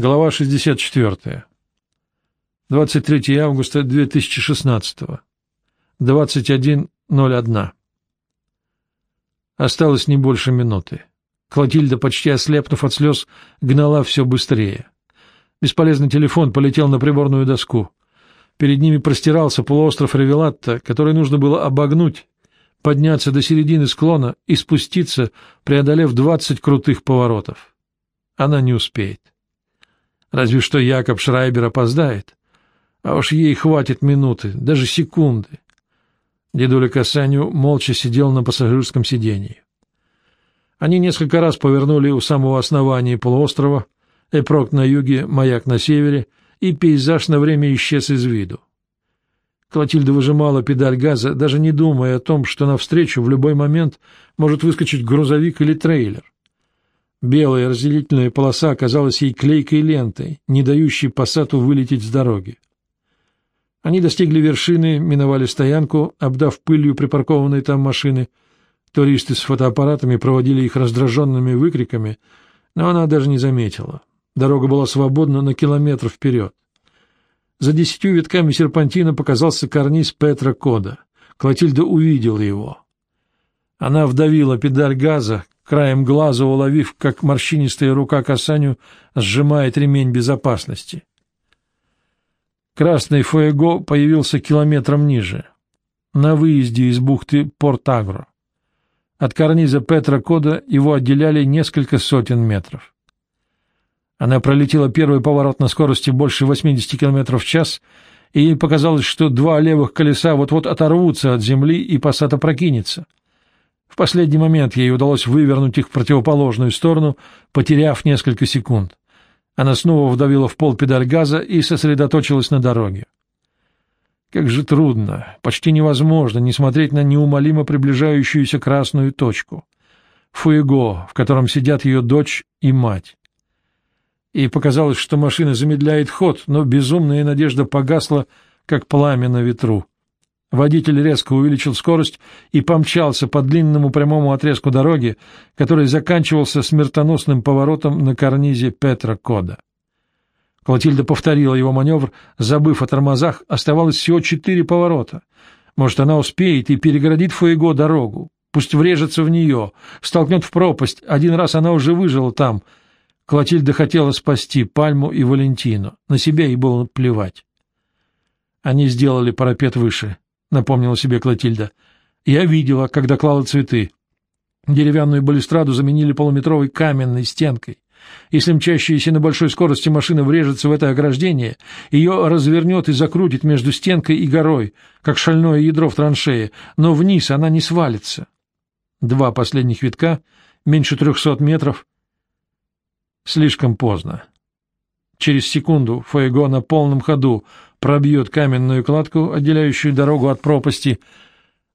Глава 64. 23 августа 2016. 21.01. Осталось не больше минуты. Клотильда, почти ослепнув от слез, гнала все быстрее. Бесполезный телефон полетел на приборную доску. Перед ними простирался полуостров Ревелатта, который нужно было обогнуть, подняться до середины склона и спуститься, преодолев двадцать крутых поворотов. Она не успеет. Разве что Якоб Шрайбер опоздает. А уж ей хватит минуты, даже секунды. Дедуля Касаню молча сидел на пассажирском сиденье. Они несколько раз повернули у самого основания полуострова, Эпрок на юге, маяк на севере, и пейзаж на время исчез из виду. Клотильда выжимала педаль газа, даже не думая о том, что навстречу в любой момент может выскочить грузовик или трейлер. Белая разделительная полоса оказалась ей клейкой лентой, не дающей пассату вылететь с дороги. Они достигли вершины, миновали стоянку, обдав пылью припаркованные там машины. Туристы с фотоаппаратами проводили их раздраженными выкриками, но она даже не заметила. Дорога была свободна на километр вперед. За десятью витками серпантина показался карниз Петра Кода. Клотильда увидела его. Она вдавила педаль газа, краем глаза уловив, как морщинистая рука Касаню сжимает ремень безопасности. Красный Фуэго появился километром ниже, на выезде из бухты Порт-Агро. От карниза Петра Кода его отделяли несколько сотен метров. Она пролетела первый поворот на скорости больше 80 км в час, и ей показалось, что два левых колеса вот-вот оторвутся от земли, и посад опрокинется — в последний момент ей удалось вывернуть их в противоположную сторону, потеряв несколько секунд. Она снова вдавила в пол педаль газа и сосредоточилась на дороге. Как же трудно, почти невозможно не смотреть на неумолимо приближающуюся красную точку. Фуэго, в котором сидят ее дочь и мать. И показалось, что машина замедляет ход, но безумная надежда погасла, как пламя на ветру. Водитель резко увеличил скорость и помчался по длинному прямому отрезку дороги, который заканчивался смертоносным поворотом на карнизе Петра Кода. Клотильда повторила его маневр, забыв о тормозах, оставалось всего четыре поворота. Может, она успеет и перегородит Фуэго дорогу, пусть врежется в нее, столкнет в пропасть, один раз она уже выжила там. Клотильда хотела спасти Пальму и Валентину, на себя ей было плевать. Они сделали парапет выше —— напомнила себе Клотильда. «Я видела, когда клала цветы. Деревянную балюстраду заменили полуметровой каменной стенкой. Если мчащаяся на большой скорости машина врежется в это ограждение, ее развернет и закрутит между стенкой и горой, как шальное ядро в траншее, но вниз она не свалится. Два последних витка, меньше трехсот метров. Слишком поздно. Через секунду Фуэго на полном ходу пробьет каменную кладку, отделяющую дорогу от пропасти,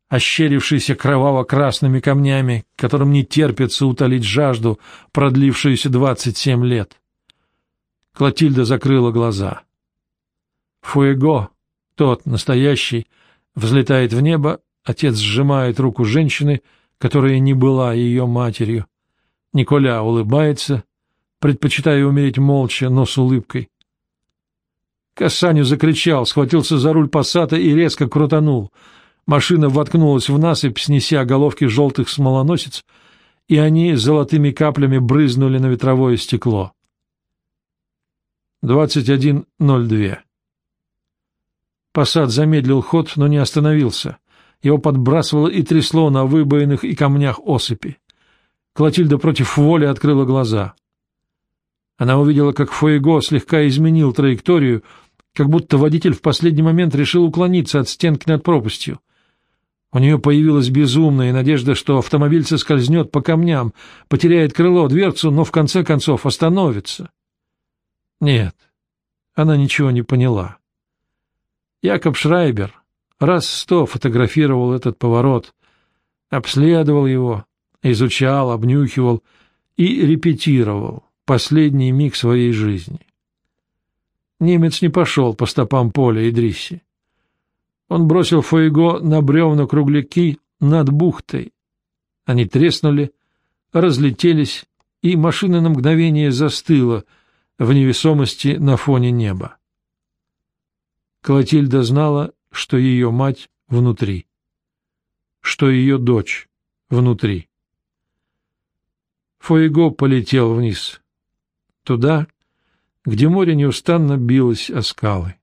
ощерившейся кроваво-красными камнями, которым не терпится утолить жажду, продлившуюся двадцать семь лет. Клотильда закрыла глаза. Фуэго, тот настоящий, взлетает в небо, отец сжимает руку женщины, которая не была ее матерью. Николя улыбается, предпочитая умереть молча, но с улыбкой. Касаню закричал, схватился за руль пассата и резко крутанул. Машина воткнулась в насыпь, снеся головки желтых смолоносец, и они золотыми каплями брызнули на ветровое стекло. 21.02 Пассат замедлил ход, но не остановился. Его подбрасывало и трясло на выбоинах и камнях осыпи. Клотильда против воли открыла глаза. Она увидела, как Фуэго слегка изменил траекторию, как будто водитель в последний момент решил уклониться от стенки над пропастью. У нее появилась безумная надежда, что автомобиль соскользнет по камням, потеряет крыло, дверцу, но в конце концов остановится. Нет, она ничего не поняла. Якоб Шрайбер раз сто фотографировал этот поворот, обследовал его, изучал, обнюхивал и репетировал последний миг своей жизни. Немец не пошел по стопам Поля и Дрисси. Он бросил Фуэго на бревна кругляки над бухтой. Они треснули, разлетелись, и машина на мгновение застыла, в невесомости на фоне неба. Клотильда знала, что ее мать внутри, что ее дочь внутри. Фуэго полетел вниз, туда, где море неустанно билось о скалы.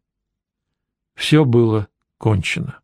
Все было кончено.